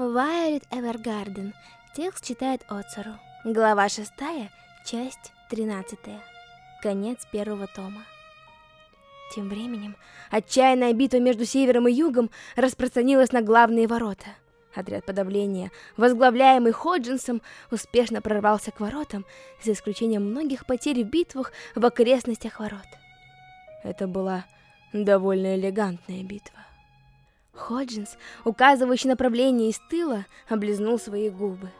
Вайолет Эвергарден. Текст читает Оцару. Глава 6, часть 13. Конец первого тома. Тем временем, отчаянная битва между севером и югом распространилась на главные ворота. Отряд подавления, возглавляемый Ходжинсом, успешно прорвался к воротам, за исключением многих потерь в битвах в окрестностях ворот. Это была довольно элегантная битва. Ходжинс, указывающий направление из тыла, облизнул свои губы.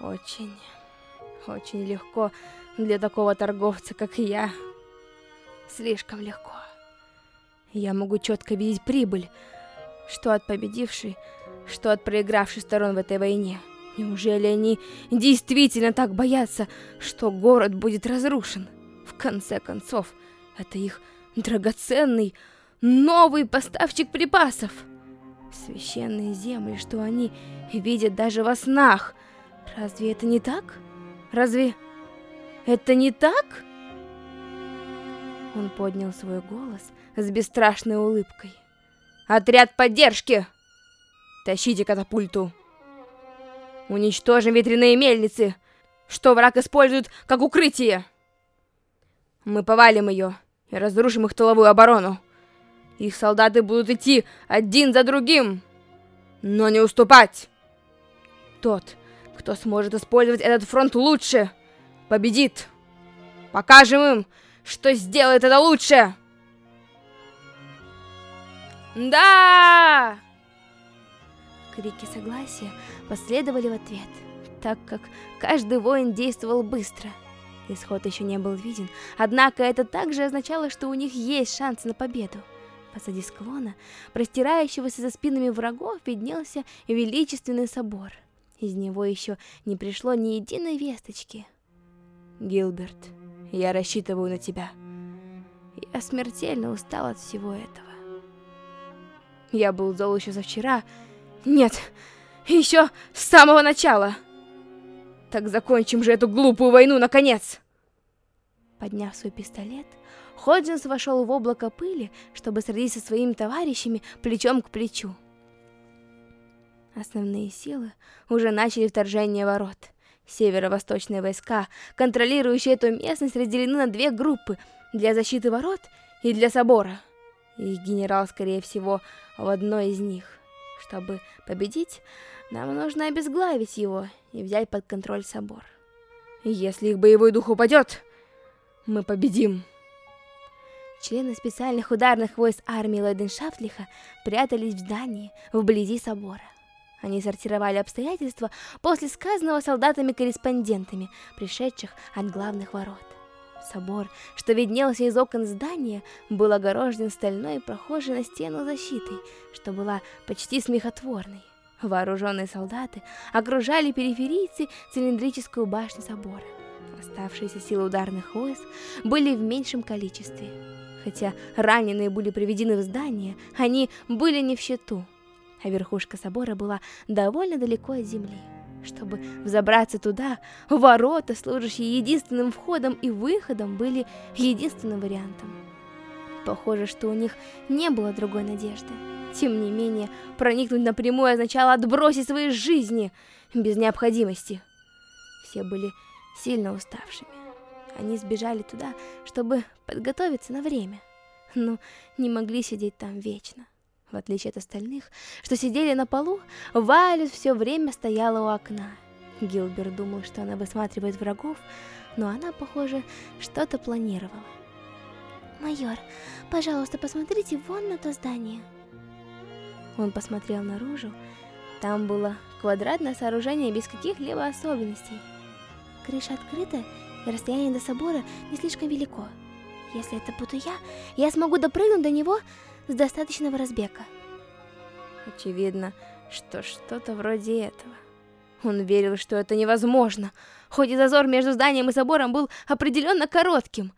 Очень, очень легко для такого торговца, как я. Слишком легко. Я могу четко видеть прибыль, что от победившей, что от проигравшей сторон в этой войне. Неужели они действительно так боятся, что город будет разрушен? В конце концов, это их драгоценный, новый поставщик припасов. Священные земли, что они видят даже во снах. Разве это не так? Разве это не так? Он поднял свой голос с бесстрашной улыбкой. «Отряд поддержки! Тащите катапульту! Уничтожим ветряные мельницы, что враг использует как укрытие! Мы повалим ее и разрушим их тыловую оборону!» Их солдаты будут идти один за другим, но не уступать. Тот, кто сможет использовать этот фронт лучше, победит. Покажем им, что сделает это лучше. Да! Крики согласия последовали в ответ, так как каждый воин действовал быстро. Исход еще не был виден, однако это также означало, что у них есть шанс на победу. Позади склона, простирающегося за спинами врагов, виднелся величественный собор. Из него еще не пришло ни единой весточки. Гилберт, я рассчитываю на тебя. Я смертельно устал от всего этого. Я был зол еще за вчера. Нет, еще с самого начала. Так закончим же эту глупую войну, наконец! Подняв свой пистолет, Ходжинс вошел в облако пыли, чтобы сразиться со своими товарищами плечом к плечу. Основные силы уже начали вторжение ворот. Северо-восточные войска, контролирующие эту местность, разделены на две группы для защиты ворот и для собора. И генерал, скорее всего, в одной из них. Чтобы победить, нам нужно обезглавить его и взять под контроль собор. Если их боевой дух упадет, мы победим. Члены специальных ударных войск армии Лойденшафтлиха прятались в здании вблизи собора. Они сортировали обстоятельства после сказанного солдатами-корреспондентами, пришедших от главных ворот. Собор, что виднелся из окон здания, был огорожен стальной, прохожей на стену защитой, что была почти смехотворной. Вооруженные солдаты окружали периферийцы цилиндрическую башню собора. Оставшиеся силы ударных войск были в меньшем количестве. Хотя раненые были приведены в здание, они были не в счету, а верхушка собора была довольно далеко от земли. Чтобы взобраться туда, ворота, служащие единственным входом и выходом, были единственным вариантом. Похоже, что у них не было другой надежды. Тем не менее, проникнуть напрямую означало отбросить свои жизни без необходимости. Все были сильно уставшими. Они сбежали туда, чтобы подготовиться на время. Но не могли сидеть там вечно. В отличие от остальных, что сидели на полу, Вайлет все время стояла у окна. Гилберт думал, что она высматривает врагов, но она, похоже, что-то планировала. «Майор, пожалуйста, посмотрите вон на то здание». Он посмотрел наружу. Там было квадратное сооружение без каких-либо особенностей. Крыша открыта, и расстояние до собора не слишком велико. Если это буду я, я смогу допрыгнуть до него с достаточного разбега. Очевидно, что что-то вроде этого. Он верил, что это невозможно, хоть и зазор между зданием и собором был определенно коротким.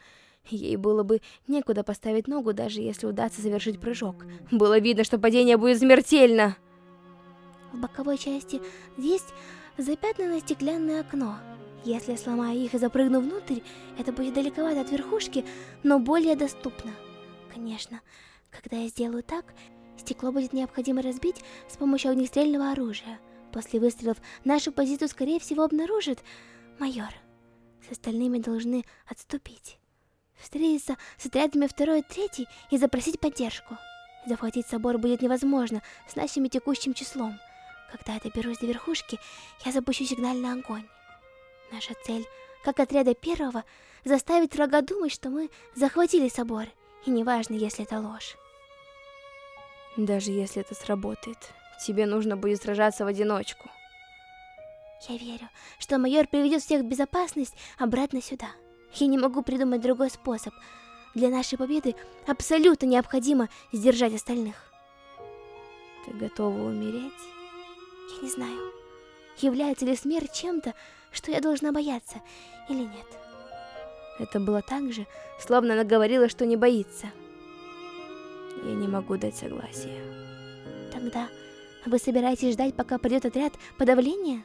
Ей было бы некуда поставить ногу, даже если удастся совершить прыжок. Было видно, что падение будет смертельно. В боковой части есть запятнанное стеклянное окно. Если я сломаю их и запрыгну внутрь, это будет далековато от верхушки, но более доступно. Конечно, когда я сделаю так, Стекло будет необходимо разбить с помощью огнестрельного оружия. После выстрелов нашу позицию, скорее всего, обнаружит майор. С остальными должны отступить. Встретиться с отрядами второй и третий и запросить поддержку. Захватить собор будет невозможно с нашим текущим числом. Когда я доберусь до верхушки, я запущу сигнальный огонь. Наша цель, как отряда первого, заставить врага думать, что мы захватили собор, и неважно, если это ложь. Даже если это сработает, тебе нужно будет сражаться в одиночку. Я верю, что майор приведет всех в безопасность обратно сюда. Я не могу придумать другой способ. Для нашей победы абсолютно необходимо сдержать остальных. Ты готова умереть? Я не знаю, является ли смерть чем-то, что я должна бояться, или нет. Это было так же, словно она говорила, что не боится. Я не могу дать согласие. Тогда вы собираетесь ждать, пока придет отряд подавления?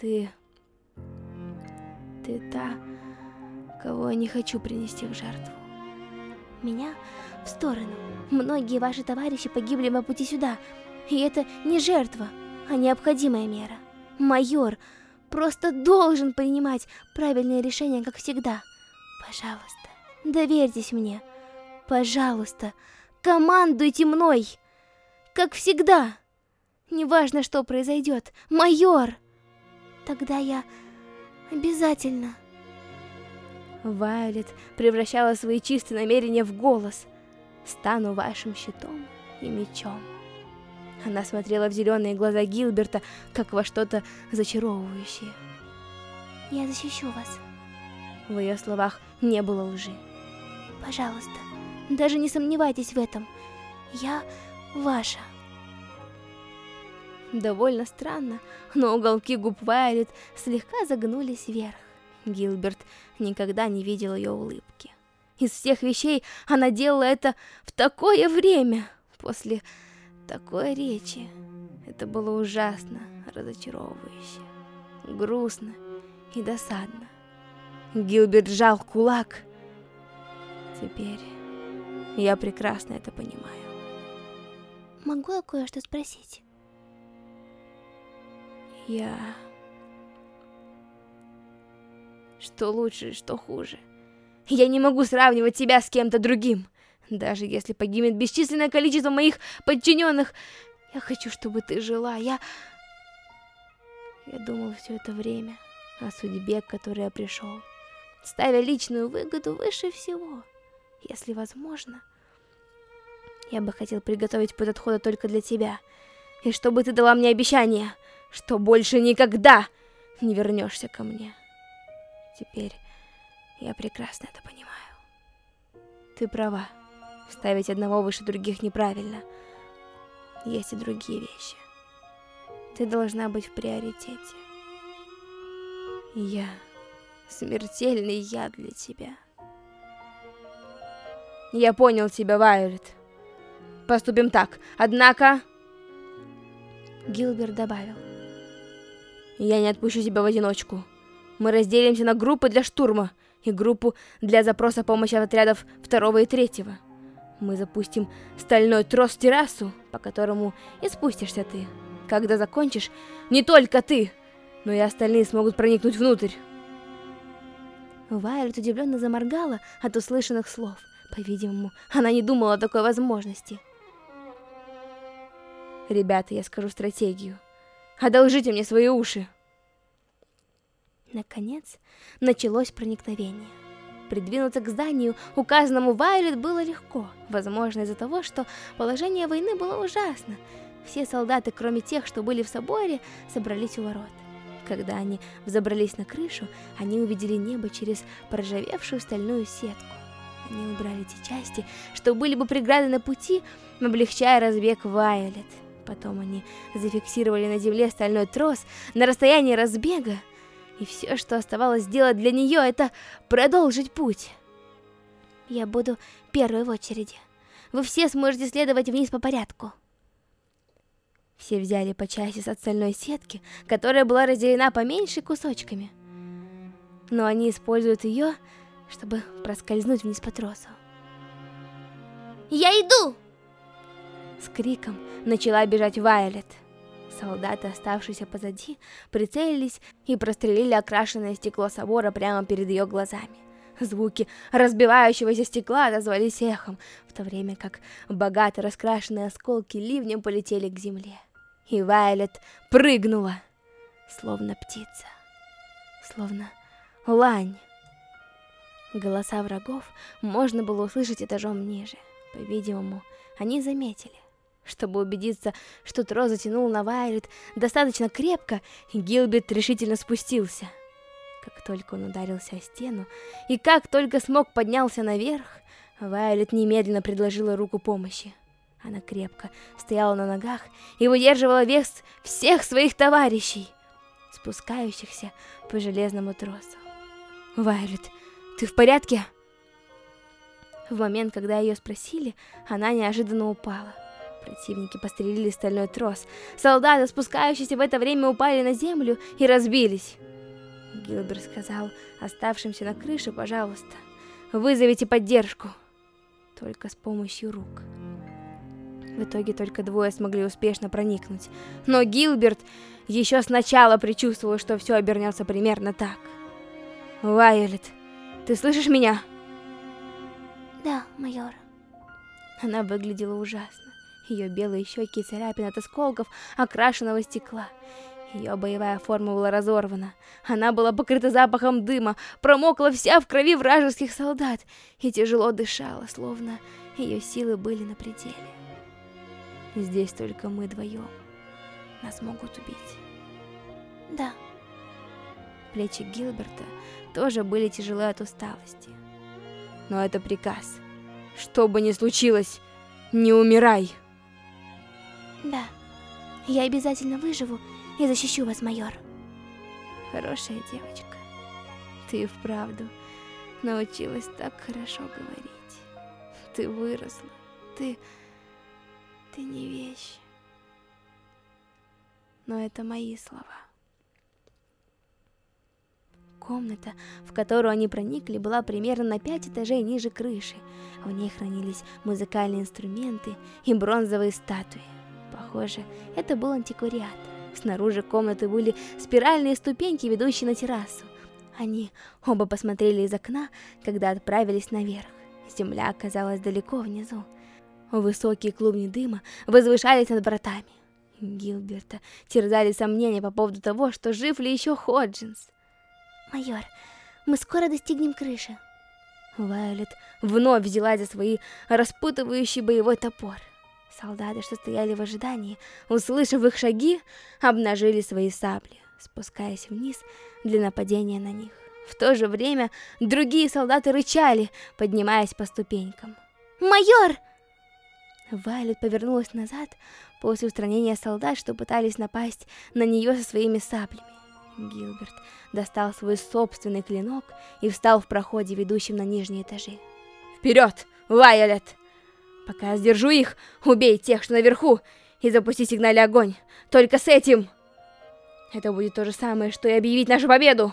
Ты... Ты та, кого я не хочу принести в жертву. Меня в сторону. Многие ваши товарищи погибли по пути сюда. И это не жертва, а необходимая мера. Майор просто должен принимать правильные решения, как всегда. Пожалуйста, доверьтесь мне. Пожалуйста, командуйте мной. Как всегда. Неважно, что произойдет. Майор! Тогда я обязательно... Вайолет превращала свои чистые намерения в голос. «Стану вашим щитом и мечом». Она смотрела в зеленые глаза Гилберта, как во что-то зачаровывающее. «Я защищу вас». В ее словах не было лжи. «Пожалуйста, даже не сомневайтесь в этом. Я ваша». Довольно странно, но уголки губ Вайолет слегка загнулись вверх. Гилберт никогда не видел ее улыбки. Из всех вещей она делала это в такое время, после такой речи. Это было ужасно, разочаровывающе, грустно и досадно. Гилберт сжал кулак. Теперь я прекрасно это понимаю. Могу я кое-что спросить? Я... Что лучше, что хуже. Я не могу сравнивать себя с кем-то другим. Даже если погибнет бесчисленное количество моих подчиненных, я хочу, чтобы ты жила. Я... Я думал все это время о судьбе, к которой я пришел, ставя личную выгоду выше всего. Если возможно, я бы хотел приготовить путь отхода только для тебя, и чтобы ты дала мне обещание, что больше никогда не вернешься ко мне. Теперь я прекрасно это понимаю. Ты права. Ставить одного выше других неправильно. Есть и другие вещи. Ты должна быть в приоритете. Я смертельный яд для тебя. Я понял тебя, Вайолет. Поступим так. Однако... Гилберт добавил. Я не отпущу тебя в одиночку. Мы разделимся на группы для штурма и группу для запроса помощи от отрядов второго и третьего. Мы запустим стальной трос в террасу, по которому и спустишься ты. Когда закончишь, не только ты, но и остальные смогут проникнуть внутрь. Вайлет удивленно заморгала от услышанных слов. По-видимому, она не думала о такой возможности. Ребята, я скажу стратегию. Одолжите мне свои уши. Наконец, началось проникновение. Придвинуться к зданию, указанному Вайлет, было легко. Возможно, из-за того, что положение войны было ужасно. Все солдаты, кроме тех, что были в соборе, собрались у ворот. Когда они взобрались на крышу, они увидели небо через проржавевшую стальную сетку. Они убрали те части, что были бы преграды на пути, облегчая разбег Вайолет. Потом они зафиксировали на земле стальной трос на расстоянии разбега, и все, что оставалось сделать для нее, это продолжить путь. Я буду первой в очереди. Вы все сможете следовать вниз по порядку. Все взяли по части с остальной сетки, которая была разделена поменьше кусочками. Но они используют ее, чтобы проскользнуть вниз по тросу. «Я иду!» С криком начала бежать Вайолет. Солдаты, оставшиеся позади, прицелились и прострелили окрашенное стекло собора прямо перед ее глазами. Звуки разбивающегося стекла отозвались эхом, в то время как богато раскрашенные осколки ливнем полетели к земле. И Вайлет прыгнула, словно птица, словно лань. Голоса врагов можно было услышать этажом ниже. По-видимому, они заметили. Чтобы убедиться, что Тро затянул на Вайлет достаточно крепко, Гилберт решительно спустился. Как только он ударился о стену, и как только смог поднялся наверх, Вайлет немедленно предложила руку помощи. Она крепко стояла на ногах и выдерживала вес всех своих товарищей, спускающихся по железному тросу. «Вайлет, ты в порядке?» В момент, когда ее спросили, она неожиданно упала. Противники пострелили стальной трос. Солдаты, спускающиеся в это время, упали на землю и разбились. Гилберт сказал оставшимся на крыше, пожалуйста, вызовите поддержку. Только с помощью рук. В итоге только двое смогли успешно проникнуть. Но Гилберт еще сначала предчувствовал, что все обернется примерно так. Вайолет, ты слышишь меня? Да, майор. Она выглядела ужасно. Ее белые щеки царапины от осколков окрашенного стекла. Ее боевая форма была разорвана. Она была покрыта запахом дыма, промокла вся в крови вражеских солдат и тяжело дышала, словно ее силы были на пределе. Здесь только мы вдвоем. Нас могут убить. Да. Плечи Гилберта тоже были тяжелы от усталости. Но это приказ. Что бы ни случилось, не умирай. Да, я обязательно выживу и защищу вас, майор. Хорошая девочка. Ты вправду научилась так хорошо говорить. Ты выросла. Ты... Ты не вещь. Но это мои слова. Комната, в которую они проникли, была примерно на пять этажей ниже крыши. В ней хранились музыкальные инструменты и бронзовые статуи. Похоже, это был антиквариат. Снаружи комнаты были спиральные ступеньки, ведущие на террасу. Они оба посмотрели из окна, когда отправились наверх. Земля оказалась далеко внизу. Высокие клубни дыма возвышались над вратами. Гилберта терзали сомнения по поводу того, что жив ли еще Ходжинс. «Майор, мы скоро достигнем крыши». Вайолет вновь взяла за свои распутывающий боевой топор. Солдаты, что стояли в ожидании, услышав их шаги, обнажили свои сабли, спускаясь вниз для нападения на них. В то же время другие солдаты рычали, поднимаясь по ступенькам. «Майор!» Вайлет повернулась назад после устранения солдат, что пытались напасть на нее со своими саблями. Гилберт достал свой собственный клинок и встал в проходе, ведущем на нижние этажи. «Вперед, Вайолет!» Пока я сдержу их, убей тех, что наверху, и запусти сигнальный огонь. Только с этим. Это будет то же самое, что и объявить нашу победу.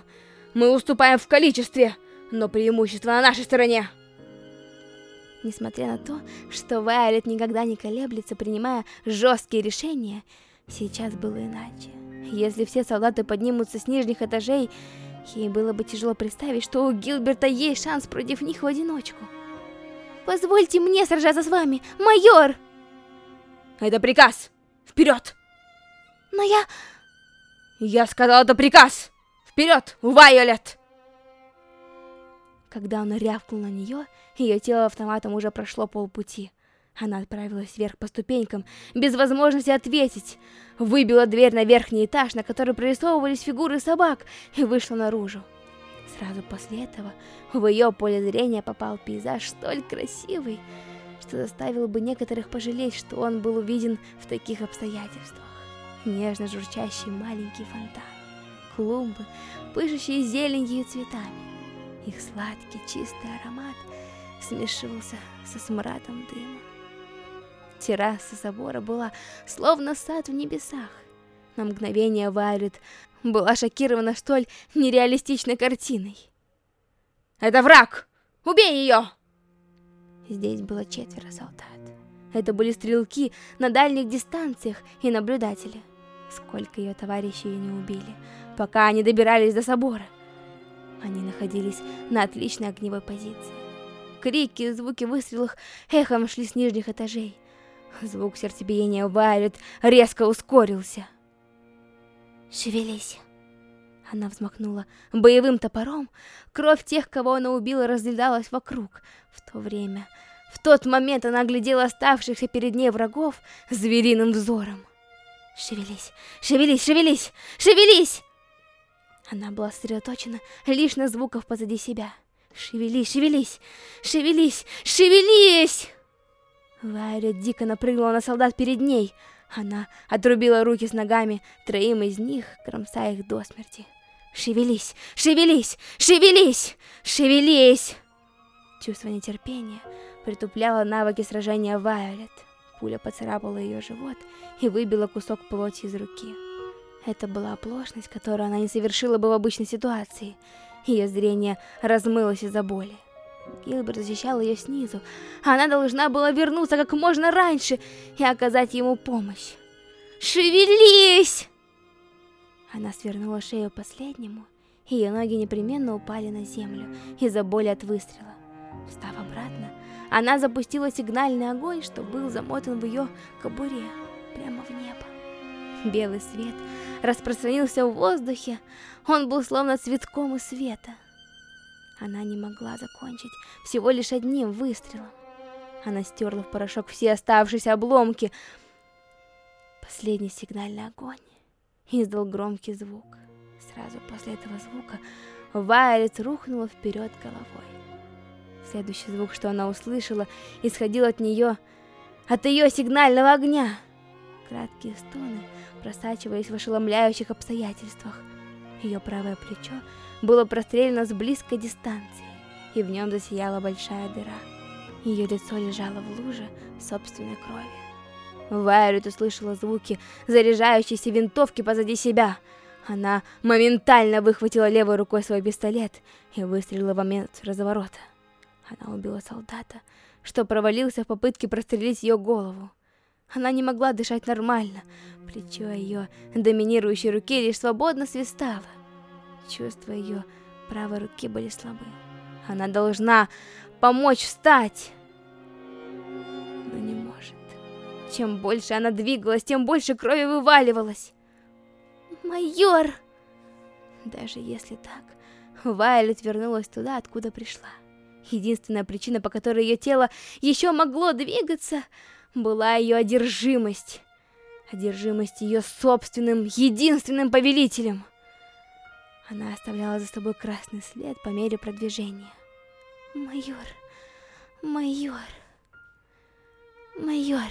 Мы уступаем в количестве, но преимущество на нашей стороне. Несмотря на то, что Вайолет никогда не колеблется, принимая жесткие решения, сейчас было иначе. Если все солдаты поднимутся с нижних этажей, ей было бы тяжело представить, что у Гилберта есть шанс против них в одиночку. Позвольте мне сражаться с вами, майор! Это приказ! Вперед! Но я... Я сказал, это приказ! Вперед, Вайолет! Когда он рявкнул на нее, ее тело автоматом уже прошло полпути. Она отправилась вверх по ступенькам, без возможности ответить. Выбила дверь на верхний этаж, на который прорисовывались фигуры собак, и вышла наружу. Сразу после этого в ее поле зрения попал пейзаж столь красивый, что заставил бы некоторых пожалеть, что он был увиден в таких обстоятельствах. Нежно журчащий маленький фонтан, клумбы, пышущие зеленью и цветами. Их сладкий чистый аромат смешивался со смрадом дыма. Терраса собора была словно сад в небесах. На мгновение Вайлет была шокирована столь нереалистичной картиной. «Это враг! Убей ее!» Здесь было четверо солдат. Это были стрелки на дальних дистанциях и наблюдатели. Сколько ее товарищей не убили, пока они добирались до собора. Они находились на отличной огневой позиции. Крики и звуки выстрелов эхом шли с нижних этажей. Звук сердцебиения Вайлет резко ускорился. «Шевелись!» Она взмахнула боевым топором. Кровь тех, кого она убила, разлеталась вокруг. В то время, в тот момент она глядела оставшихся перед ней врагов звериным взором. «Шевелись! Шевелись! Шевелись! Шевелись!» Она была сосредоточена лишь на звуках позади себя. «Шевелись! Шевелись! Шевелись! Шевелись!» Вайрет дико напрыгнула на солдат перед ней. Она отрубила руки с ногами, троим из них, кромсая их до смерти. Шевелись, шевелись, шевелись, шевелись! Чувство нетерпения притупляло навыки сражения Вайолет. Пуля поцарапала ее живот и выбила кусок плоти из руки. Это была оплошность, которую она не совершила бы в обычной ситуации. Ее зрение размылось из-за боли. Гилберт защищал ее снизу. Она должна была вернуться как можно раньше и оказать ему помощь. «Шевелись!» Она свернула шею последнему, и ее ноги непременно упали на землю из-за боли от выстрела. Встав обратно, она запустила сигнальный огонь, что был замотан в ее кобуре, прямо в небо. Белый свет распространился в воздухе, он был словно цветком из света. Она не могла закончить всего лишь одним выстрелом. Она стерла в порошок все оставшиеся обломки. Последний сигнальный огонь издал громкий звук. Сразу после этого звука Вайлет рухнула вперед головой. Следующий звук, что она услышала, исходил от нее, от ее сигнального огня. Краткие стоны просачивались в ошеломляющих обстоятельствах. Ее правое плечо было прострелено с близкой дистанции, и в нем засияла большая дыра. Ее лицо лежало в луже собственной крови. Вайрет услышала звуки заряжающейся винтовки позади себя. Она моментально выхватила левой рукой свой пистолет и выстрелила в момент разворота. Она убила солдата, что провалился в попытке прострелить ее голову. Она не могла дышать нормально, плечо ее доминирующей руки лишь свободно свистало. Чувства ее правой руки были слабы. Она должна помочь встать, но не может. Чем больше она двигалась, тем больше крови вываливалось. Майор! Даже если так, Вайлет вернулась туда, откуда пришла. Единственная причина, по которой ее тело еще могло двигаться, была ее одержимость. Одержимость ее собственным, единственным повелителем. Она оставляла за собой красный след по мере продвижения. Майор, майор, майор.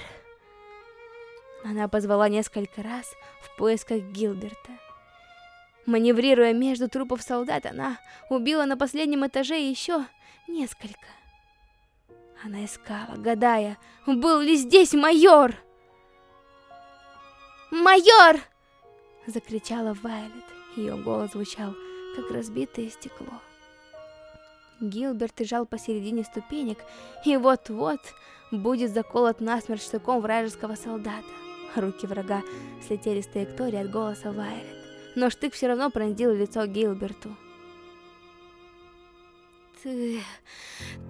Она позвала несколько раз в поисках Гилберта. Маневрируя между трупов солдат, она убила на последнем этаже еще несколько. Она искала, гадая, был ли здесь майор? «Майор!» — закричала Вайлет. Ее голос звучал, как разбитое стекло. Гилберт лежал посередине ступенек, и вот-вот будет заколот насмерть штыком вражеского солдата. Руки врага слетели с траектории от голоса Вайлет, но штык все равно пронзил лицо Гилберту. «Ты...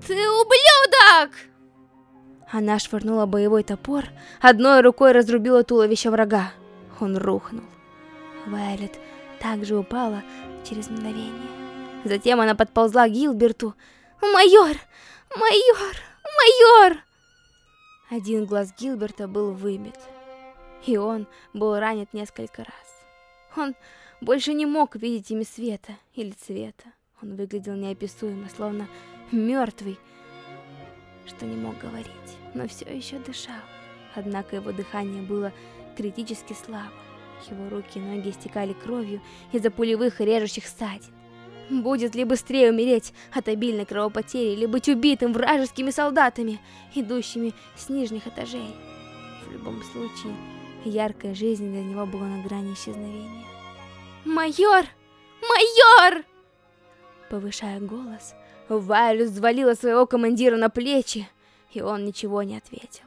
ты ублюдок!» Она швырнула боевой топор, одной рукой разрубила туловище врага. Он рухнул. Вайлет также упала через мгновение. Затем она подползла к Гилберту. «Майор! Майор! Майор!» Один глаз Гилберта был выбит, и он был ранен несколько раз. Он больше не мог видеть ими света или цвета. Он выглядел неописуемо, словно мертвый, что не мог говорить, но все еще дышал. Однако его дыхание было критически слабо. Его руки и ноги истекали кровью из-за пулевых и режущих ссадин. Будет ли быстрее умереть от обильной кровопотери или быть убитым вражескими солдатами, идущими с нижних этажей? В любом случае, яркая жизнь для него была на грани исчезновения. «Майор! Майор!» Повышая голос, Вайлю взвалила своего командира на плечи, и он ничего не ответил.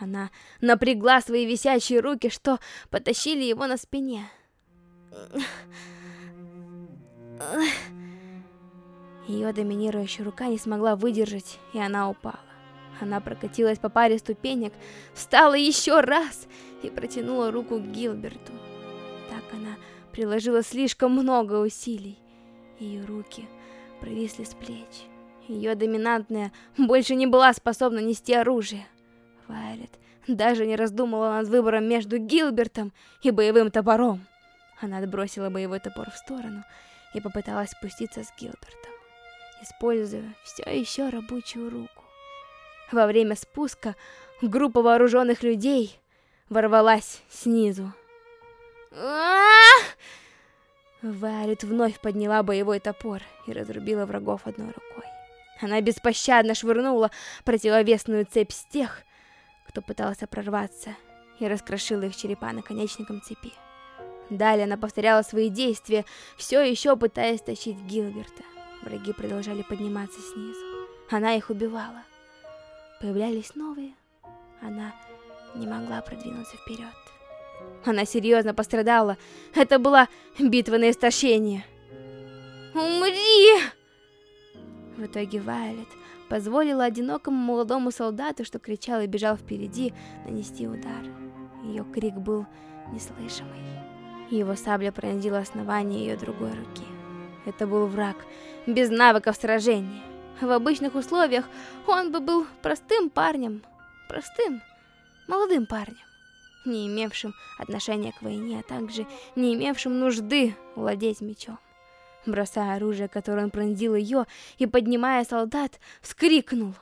Она напрягла свои висячие руки, что потащили его на спине. Ее доминирующая рука не смогла выдержать, и она упала. Она прокатилась по паре ступенек, встала еще раз и протянула руку к Гилберту. Так она приложила слишком много усилий. Ее руки провисли с плеч. Ее доминантная больше не была способна нести оружие. Вайлет даже не раздумывала над выбором между Гилбертом и боевым топором. Она отбросила боевой топор в сторону и попыталась спуститься с Гилбертом, используя все еще рабочую руку. Во время спуска группа вооруженных людей ворвалась снизу. Вайлет вновь подняла боевой топор и разрубила врагов одной рукой. Она беспощадно швырнула противовесную цепь с тех, кто пытался прорваться, и раскрошила их черепа наконечником цепи. Далее она повторяла свои действия, все еще пытаясь тащить Гилберта. Враги продолжали подниматься снизу. Она их убивала. Появлялись новые. Она не могла продвинуться вперед. Она серьезно пострадала. Это была битва на истощение. «Умри!» В итоге Вайлет позволила одинокому молодому солдату, что кричал и бежал впереди, нанести удар. Ее крик был неслышимый. Его сабля пронзила основание ее другой руки. Это был враг, без навыков сражения. В обычных условиях он бы был простым парнем, простым, молодым парнем, не имевшим отношения к войне, а также не имевшим нужды владеть мечом. Бросая оружие, которое он пронзил ее, и поднимая солдат, вскрикнул.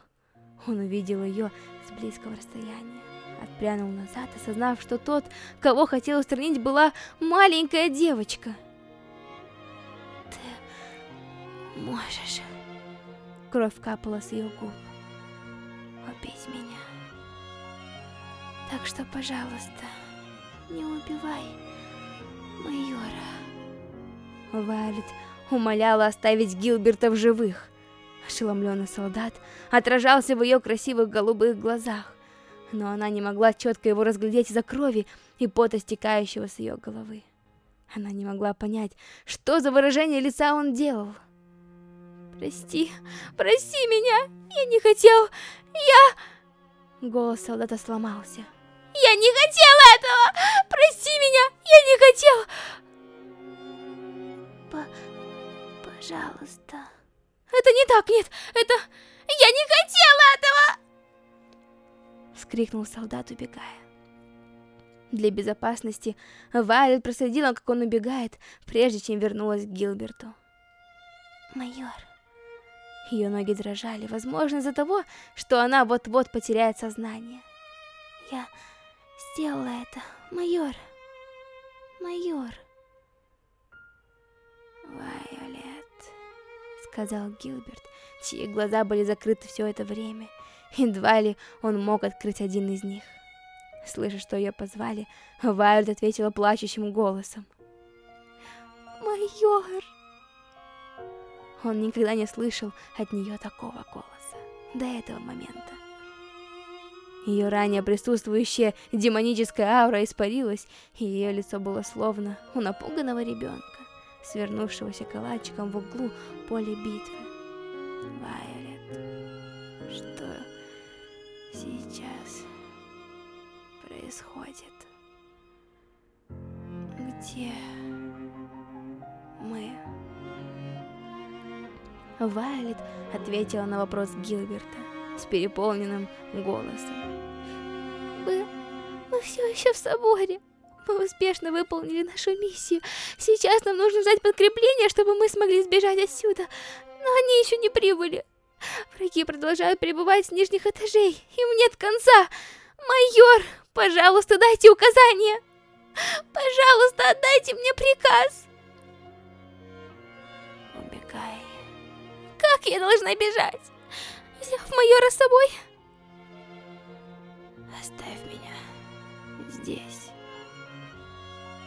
Он увидел ее с близкого расстояния. Отпрянул назад, осознав, что тот, кого хотел устранить, была маленькая девочка. Ты можешь... Кровь капала с ее губ. Убить меня. Так что, пожалуйста, не убивай майора. Вайлет умоляла оставить Гилберта в живых. Ошеломленный солдат отражался в ее красивых голубых глазах, но она не могла четко его разглядеть из-за крови и пота, стекающего с ее головы. Она не могла понять, что за выражение лица он делал. «Прости, прости меня, я не хотел, я...» Голос солдата сломался. «Я не хотел этого! Прости меня, я не хотел!» Пожалуйста. Это не так, нет, это... Я не хотела этого! Вскрикнул солдат, убегая. Для безопасности Вайлет проследила, как он убегает, прежде чем вернулась к Гилберту. Майор. Ее ноги дрожали, возможно, из-за того, что она вот-вот потеряет сознание. Я сделала это, майор. Майор. Вайолет, сказал Гилберт, чьи глаза были закрыты все это время. Едва ли он мог открыть один из них. Слыша, что ее позвали, Вайолет ответила плачущим голосом. «Майор!» Он никогда не слышал от нее такого голоса до этого момента. Ее ранее присутствующая демоническая аура испарилась, и ее лицо было словно у напуганного ребенка, свернувшегося калачиком в углу поля битвы. Вайолет, что сейчас происходит? Где мы? Вайолет ответила на вопрос Гилберта с переполненным голосом. Мы... мы все еще в соборе. Мы успешно выполнили нашу миссию. Сейчас нам нужно ждать подкрепления, чтобы мы смогли сбежать отсюда. Но они еще не прибыли. Враги продолжают прибывать с нижних этажей. Им нет конца. Майор, пожалуйста, дайте указания. Пожалуйста, отдайте мне приказ. Убегай. Как я должна бежать? Взяв майора с собой? Оставь меня здесь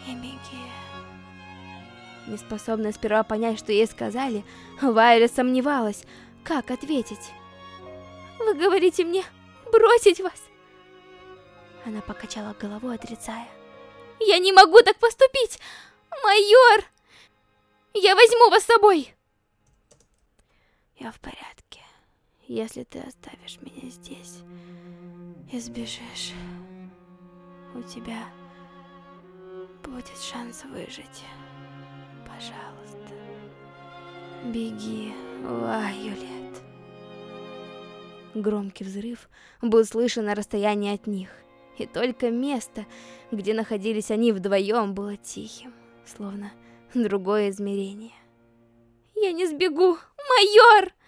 и беги. Неспособная сперва понять, что ей сказали, Вайля сомневалась, как ответить. Вы говорите мне бросить вас? Она покачала головой, отрицая. Я не могу так поступить! Майор! Я возьму вас с собой! Я в порядке. Если ты оставишь меня здесь и сбежишь, у тебя будет шанс выжить. Пожалуйста, беги, Вайолет. Громкий взрыв был слышен на расстоянии от них, и только место, где находились они вдвоем, было тихим, словно другое измерение. «Я не сбегу, майор!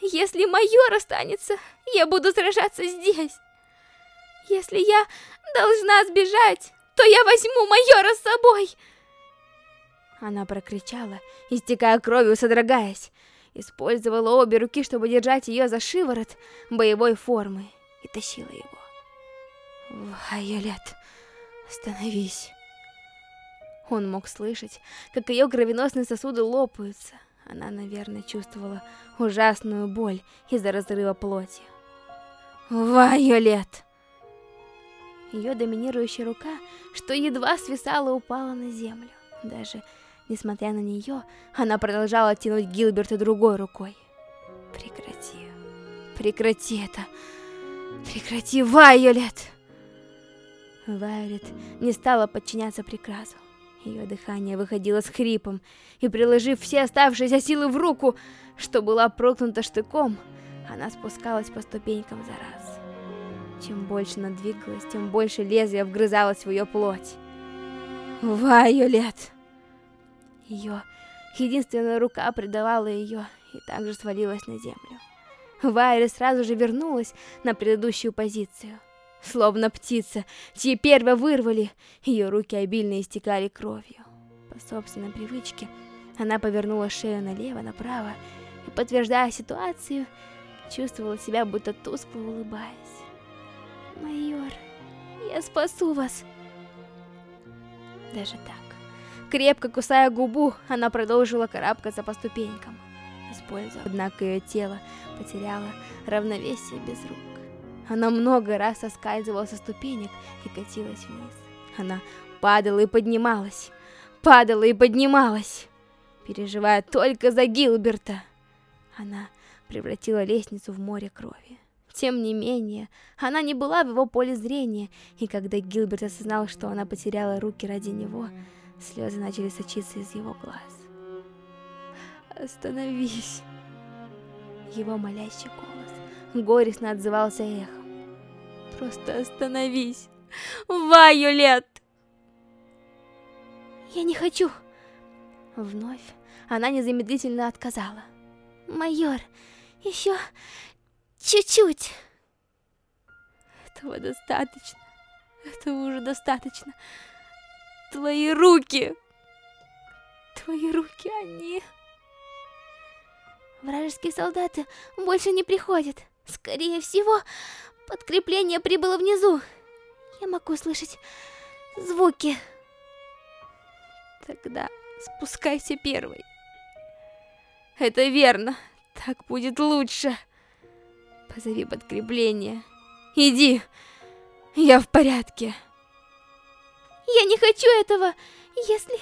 Если майор останется, я буду сражаться здесь. Если я должна сбежать, то я возьму майора с собой!» Она прокричала, истекая кровью, содрогаясь. Использовала обе руки, чтобы держать ее за шиворот боевой формы, и тащила его. «Вайолет, остановись!» Он мог слышать, как ее кровеносные сосуды лопаются. Она, наверное, чувствовала ужасную боль из-за разрыва плоти. «Вайолет!» Ее доминирующая рука, что едва свисала, упала на землю. Даже несмотря на нее, она продолжала тянуть Гилберта другой рукой. «Прекрати, прекрати это! Прекрати, Вайолет!» Вайолет не стала подчиняться приказу. Ее дыхание выходило с хрипом, и приложив все оставшиеся силы в руку, что была проткнута штыком, она спускалась по ступенькам за раз. Чем больше она двигалась, тем больше лезвия вгрызалось в ее плоть. Вайолет! Ее единственная рука предавала ее и также свалилась на землю. Вайри сразу же вернулась на предыдущую позицию. Словно птица, чьи первые вырвали, ее руки обильно истекали кровью. По собственной привычке она повернула шею налево-направо и, подтверждая ситуацию, чувствовала себя будто тускло улыбаясь. «Майор, я спасу вас!» Даже так. Крепко кусая губу, она продолжила карабкаться по ступенькам. Используя, однако ее тело потеряло равновесие без рук. Она много раз соскальзывала со ступенек и катилась вниз. Она падала и поднималась, падала и поднималась, переживая только за Гилберта. Она превратила лестницу в море крови. Тем не менее, она не была в его поле зрения, и когда Гилберт осознал, что она потеряла руки ради него, слезы начали сочиться из его глаз. «Остановись!» Его молящий голос горестно отзывался эхом. «Просто остановись! Вайолет!» «Я не хочу!» Вновь она незамедлительно отказала. «Майор, еще Чуть-чуть. Этого достаточно. Этого уже достаточно. Твои руки. Твои руки, они... Вражеские солдаты больше не приходят. Скорее всего, подкрепление прибыло внизу. Я могу слышать звуки. Тогда спускайся первой. Это верно. Так будет лучше. Позови подкрепление. Иди. Я в порядке. Я не хочу этого. Если...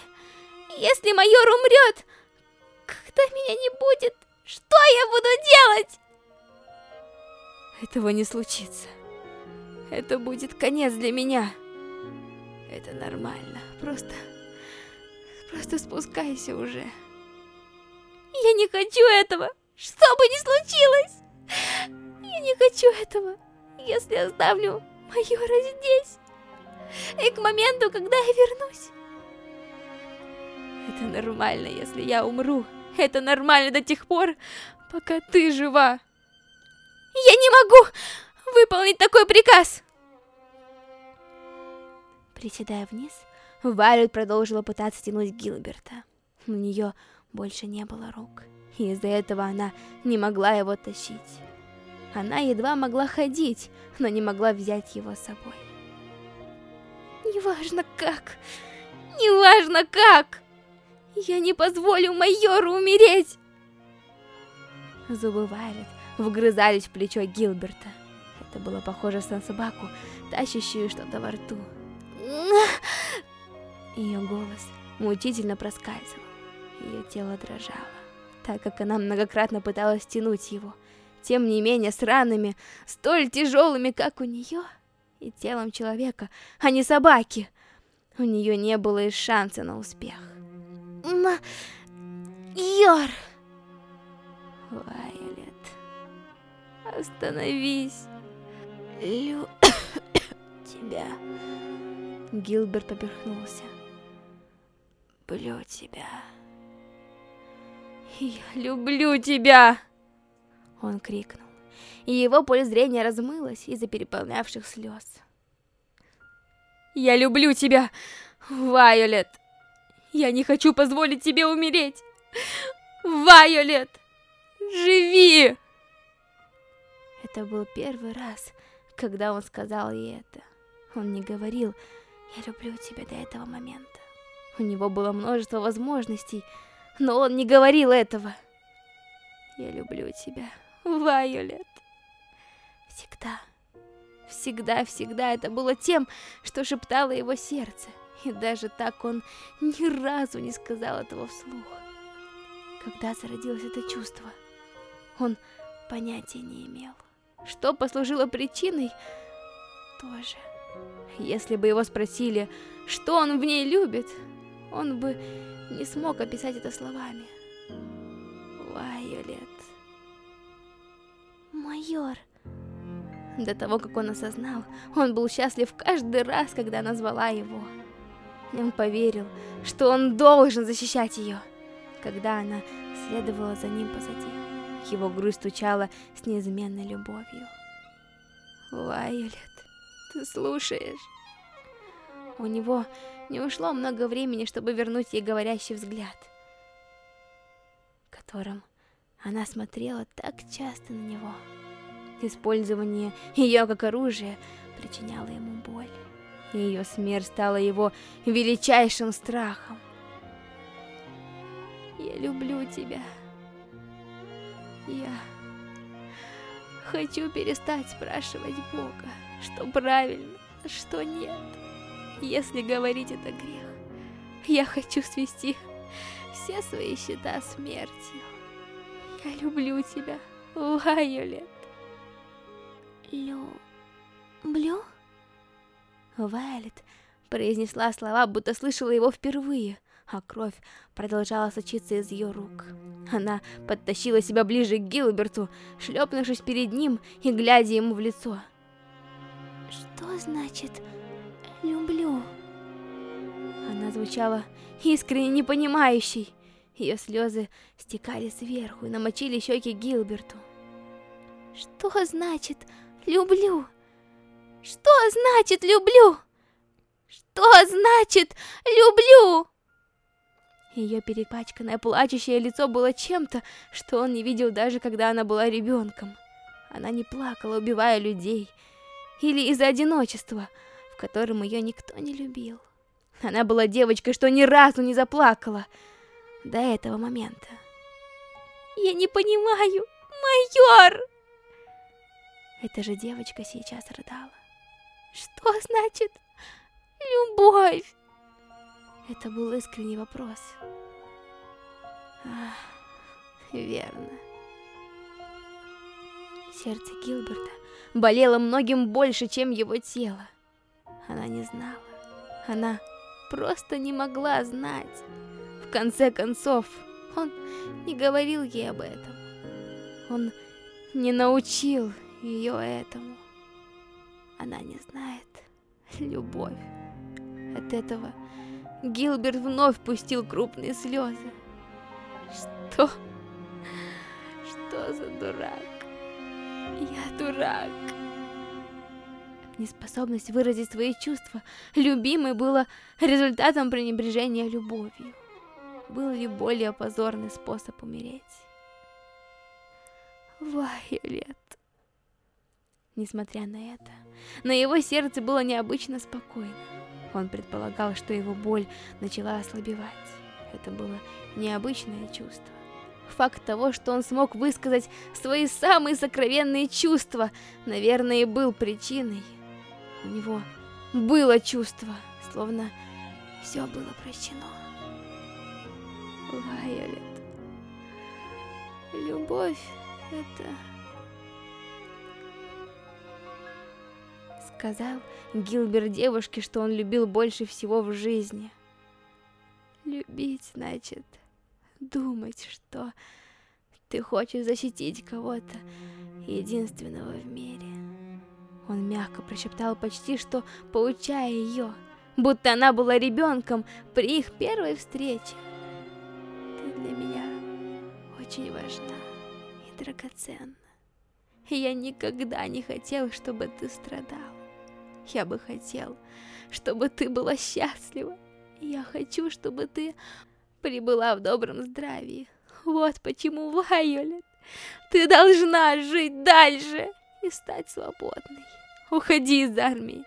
Если майор умрет, когда меня не будет, что я буду делать? Этого не случится. Это будет конец для меня. Это нормально. Просто... Просто спускайся уже. Я не хочу этого. Что бы ни случилось. Я не хочу этого, если оставлю майора здесь. И к моменту, когда я вернусь. Это нормально, если я умру. Это нормально до тех пор, пока ты жива. Я не могу выполнить такой приказ. Приседая вниз, Вайлет продолжила пытаться тянуть Гилберта. У нее больше не было рук, и из-за этого она не могла его тащить. Она едва могла ходить, но не могла взять его с собой. Неважно как, неважно как, я не позволю майору умереть. Зубы Вайлет вгрызались в плечо Гилберта. Это было похоже на собаку, тащащую что-то во рту. Ее голос мучительно проскальзывал. Ее тело дрожало, так как она многократно пыталась тянуть его. Тем не менее, с ранами, столь тяжелыми, как у нее, и телом человека, а не собаки. У нее не было и шанса на успех. Ма... Йор! Вайолет, остановись. Лю... тебя. Гилберт поперхнулся. Люблю тебя. Я люблю тебя! Он крикнул, и его поле зрения размылось из-за переполнявших слез. Я люблю тебя, Вайолет! Я не хочу позволить тебе умереть! Вайолет! Живи! Это был первый раз, когда он сказал ей это. Он не говорил «Я люблю тебя» до этого момента. У него было множество возможностей, но он не говорил этого. Я люблю тебя, Вайолет. Всегда, всегда, всегда это было тем, что шептало его сердце. И даже так он ни разу не сказал этого вслух. Когда зародилось это чувство, он понятия не имел. Что послужило причиной, тоже. Если бы его спросили, что он в ней любит, он бы не смог описать это словами. Вайолет. Майор. До того, как он осознал, он был счастлив каждый раз, когда она звала его. Он поверил, что он должен защищать ее, когда она следовала за ним позади. Его грудь стучала с неизменной любовью. Вайолет, ты слушаешь? У него не ушло много времени, чтобы вернуть ей говорящий взгляд, которым она смотрела так часто на него. Использование ее как оружие причиняло ему боль, ее смерть стала его величайшим страхом. Я люблю тебя. Я хочу перестать спрашивать Бога, что правильно, а что нет. Если говорить это грех, я хочу свести все свои счета смертью. Я люблю тебя, Вайолет. Люблю? Вайолет произнесла слова, будто слышала его впервые, а кровь продолжала сочиться из ее рук. Она подтащила себя ближе к Гилберту, шлепнувшись перед ним и глядя ему в лицо. Что значит люблю. Она звучала искренне непонимающей. Ее слезы стекали сверху и намочили щеки Гилберту. Что значит люблю? Что значит люблю? Что значит люблю? Ее перепачканное плачущее лицо было чем-то, что он не видел даже когда она была ребенком. Она не плакала, убивая людей. Или из-за одиночества, в котором ее никто не любил. Она была девочкой, что ни разу не заплакала до этого момента. Я не понимаю, майор! Эта же девочка сейчас рыдала. Что значит любовь? Это был искренний вопрос. Ах, верно. Сердце Гилберта болело многим больше, чем его тело. Она не знала. Она просто не могла знать. В конце концов, он не говорил ей об этом. Он не научил ее этому. Она не знает любовь. От этого Гилберт вновь пустил крупные слезы. Что? Что за дурак? Я дурак. Неспособность выразить свои чувства любимой была результатом пренебрежения любовью. Был ли более позорный способ умереть? Вайолет. Несмотря на это, на его сердце было необычно спокойно. Он предполагал, что его боль начала ослабевать. Это было необычное чувство. Факт того, что он смог высказать свои самые сокровенные чувства, наверное, и был причиной. У него было чувство, словно все было прощено. Вайолет. Любовь — это... Сказал Гилберт девушке, что он любил больше всего в жизни. Любить значит думать, что ты хочешь защитить кого-то единственного в мире. Он мягко прошептал почти что, поучая ее, будто она была ребенком при их первой встрече. Ты для меня очень важна и драгоценна. Я никогда не хотел, чтобы ты страдал. Я бы хотел, чтобы ты была счастлива. Я хочу, чтобы ты прибыла в добром здравии. Вот почему, Вайолет, ты должна жить дальше и стать свободной. Уходи из армии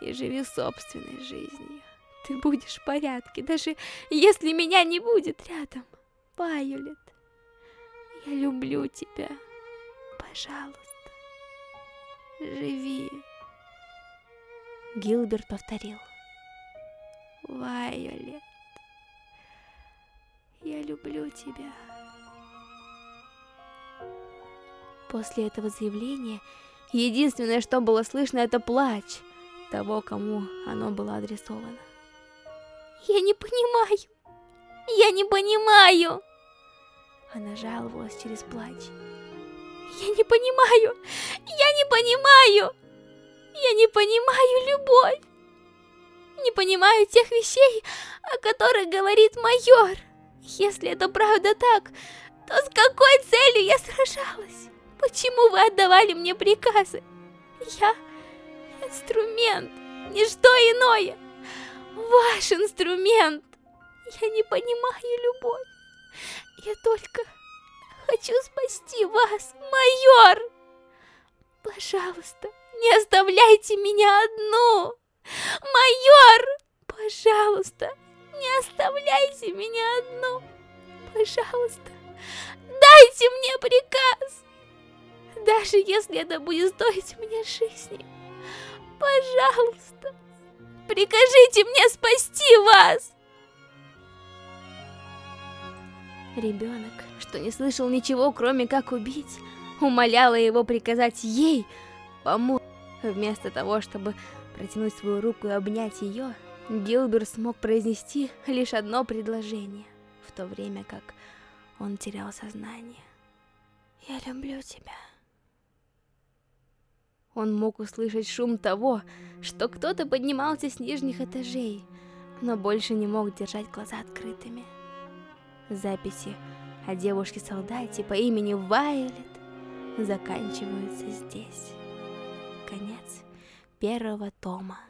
и живи собственной жизнью. Ты будешь в порядке, даже если меня не будет рядом. Вайолет, я люблю тебя. Пожалуйста, живи. Гилберт повторил. Вайолет, я люблю тебя. После этого заявления единственное, что было слышно, это плач того, кому оно было адресовано. Я не понимаю! Я не понимаю! Она жаловалась через плач. Я не понимаю! Я не понимаю! Я не понимаю любовь! Не понимаю тех вещей, о которых говорит майор. Если это правда так, то с какой целью я сражалась? Почему вы отдавали мне приказы? Я инструмент, ничто иное. Ваш инструмент. Я не понимаю любовь. Я только хочу спасти вас, майор. Пожалуйста, не оставляйте меня одну. Майор, пожалуйста, не оставляйте меня одну. Пожалуйста, дайте мне приказ даже если это будет стоить мне жизни. Пожалуйста, прикажите мне спасти вас!» Ребенок, что не слышал ничего, кроме как убить, умоляла его приказать ей помочь. Вместо того, чтобы протянуть свою руку и обнять ее, Гилбер смог произнести лишь одно предложение, в то время как он терял сознание. «Я люблю тебя». Он мог услышать шум того, что кто-то поднимался с нижних этажей, но больше не мог держать глаза открытыми. Записи о девушке-солдате по имени Вайлет заканчиваются здесь. Конец первого тома.